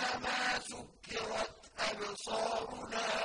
إنما سكرت أبصارنا